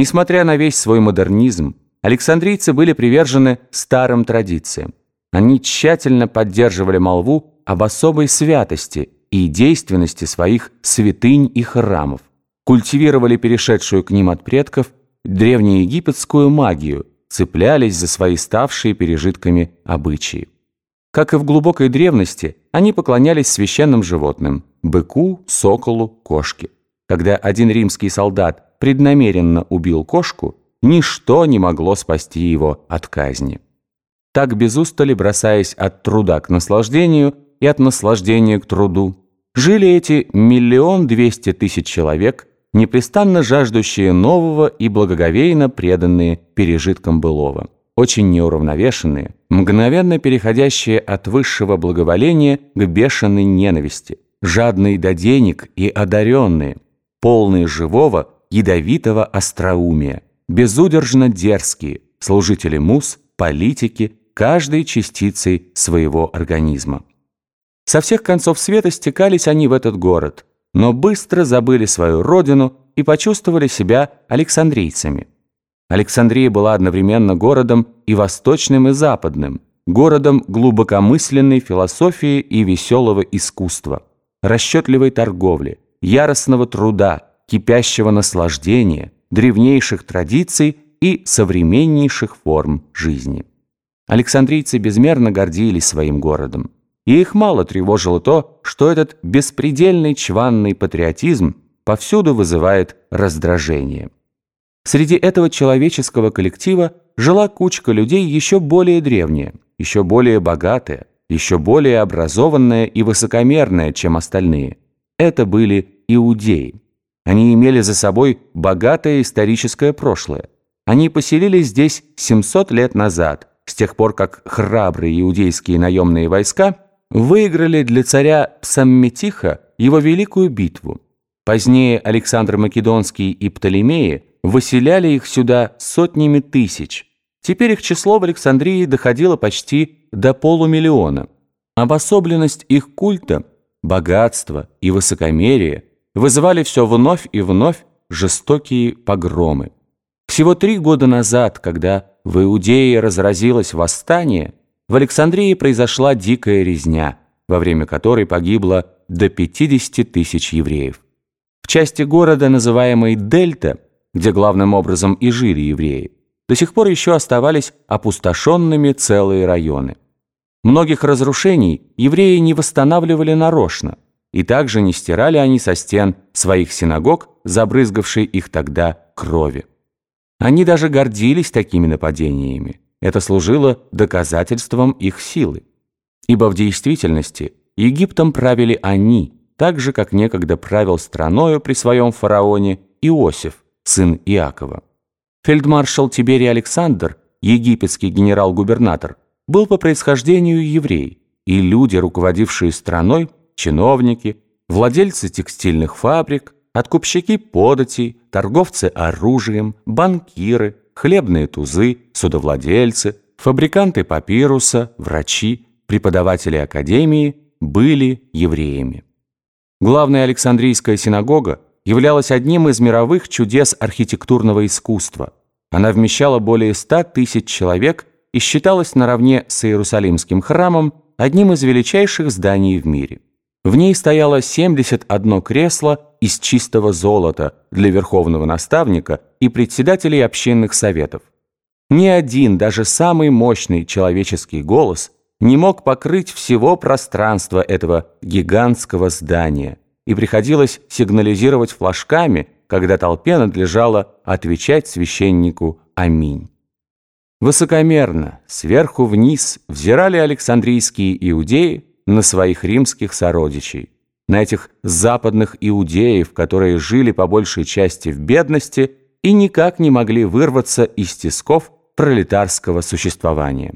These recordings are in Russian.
Несмотря на весь свой модернизм, Александрийцы были привержены старым традициям. Они тщательно поддерживали молву об особой святости и действенности своих святынь и храмов, культивировали перешедшую к ним от предков древнеегипетскую магию, цеплялись за свои ставшие пережитками обычаи. Как и в глубокой древности, они поклонялись священным животным – быку, соколу, кошке. Когда один римский солдат преднамеренно убил кошку, ничто не могло спасти его от казни. Так без устали, бросаясь от труда к наслаждению и от наслаждения к труду, жили эти миллион двести тысяч человек, непрестанно жаждущие нового и благоговейно преданные пережиткам былого, очень неуравновешенные, мгновенно переходящие от высшего благоволения к бешеной ненависти, жадные до денег и одаренные, полные живого, ядовитого остроумия, безудержно дерзкие, служители мус, политики, каждой частицей своего организма. Со всех концов света стекались они в этот город, но быстро забыли свою родину и почувствовали себя александрийцами. Александрия была одновременно городом и восточным, и западным, городом глубокомысленной философии и веселого искусства, расчетливой торговли, яростного труда, кипящего наслаждения – древнейших традиций и современнейших форм жизни. Александрийцы безмерно гордились своим городом. И их мало тревожило то, что этот беспредельный чванный патриотизм повсюду вызывает раздражение. Среди этого человеческого коллектива жила кучка людей еще более древняя, еще более богатая, еще более образованная и высокомерная, чем остальные. Это были иудеи. Они имели за собой богатое историческое прошлое. Они поселились здесь 700 лет назад, с тех пор как храбрые иудейские наемные войска выиграли для царя Псамметиха его великую битву. Позднее Александр Македонский и Птолемеи выселяли их сюда сотнями тысяч. Теперь их число в Александрии доходило почти до полумиллиона. Обособленность их культа, богатство и высокомерие – вызывали все вновь и вновь жестокие погромы. Всего три года назад, когда в Иудее разразилось восстание, в Александрии произошла дикая резня, во время которой погибло до 50 тысяч евреев. В части города, называемой Дельта, где главным образом и жили евреи, до сих пор еще оставались опустошенными целые районы. Многих разрушений евреи не восстанавливали нарочно – и также не стирали они со стен своих синагог, забрызгавшей их тогда крови. Они даже гордились такими нападениями. Это служило доказательством их силы. Ибо в действительности Египтом правили они, так же, как некогда правил страною при своем фараоне Иосиф, сын Иакова. Фельдмаршал Тиберий Александр, египетский генерал-губернатор, был по происхождению еврей, и люди, руководившие страной, чиновники, владельцы текстильных фабрик, откупщики податей, торговцы оружием, банкиры, хлебные тузы, судовладельцы, фабриканты папируса, врачи, преподаватели академии были евреями. Главная Александрийская синагога являлась одним из мировых чудес архитектурного искусства. Она вмещала более ста тысяч человек и считалась наравне с Иерусалимским храмом одним из величайших зданий в мире. В ней стояло 71 кресло из чистого золота для верховного наставника и председателей общинных советов. Ни один, даже самый мощный человеческий голос не мог покрыть всего пространства этого гигантского здания, и приходилось сигнализировать флажками, когда толпе надлежало отвечать священнику «Аминь». Высокомерно, сверху вниз, взирали Александрийские иудеи, на своих римских сородичей, на этих западных иудеев, которые жили по большей части в бедности и никак не могли вырваться из тисков пролетарского существования.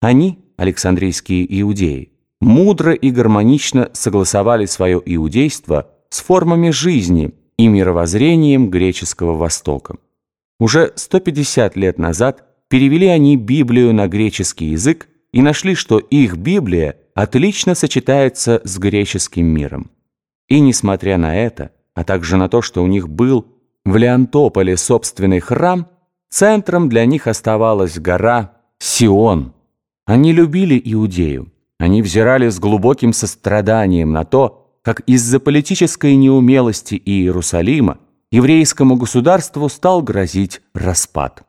Они, Александрийские иудеи, мудро и гармонично согласовали свое иудейство с формами жизни и мировоззрением греческого Востока. Уже 150 лет назад перевели они Библию на греческий язык и нашли, что их Библия – отлично сочетается с греческим миром. И несмотря на это, а также на то, что у них был в Леонтополе собственный храм, центром для них оставалась гора Сион. Они любили Иудею. Они взирали с глубоким состраданием на то, как из-за политической неумелости Иерусалима еврейскому государству стал грозить распад.